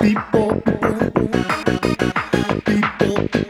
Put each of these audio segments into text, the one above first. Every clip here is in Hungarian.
People, people.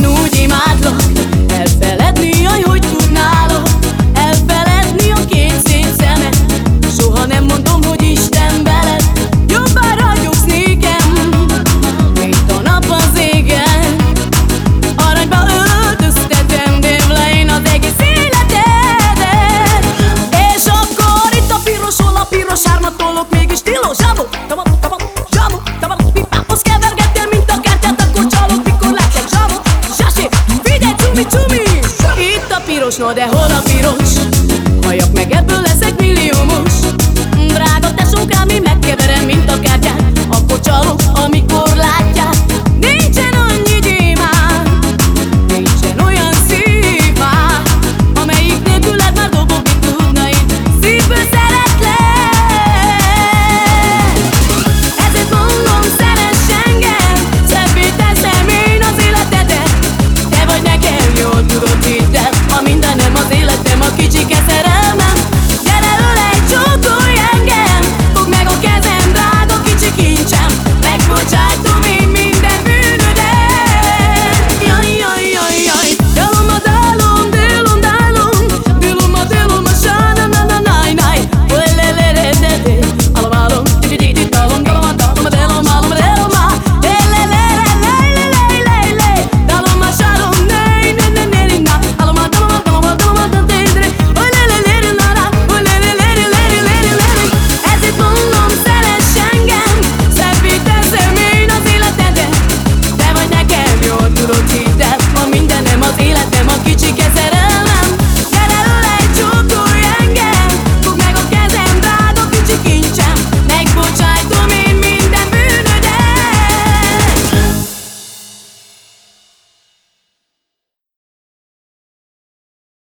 minuti ma troppo No de hol a piros? Halljak meg, ebből lesz milliómos Drága tesókám, én megkeverem, mint a kártyát Akkor csalok, amikor látják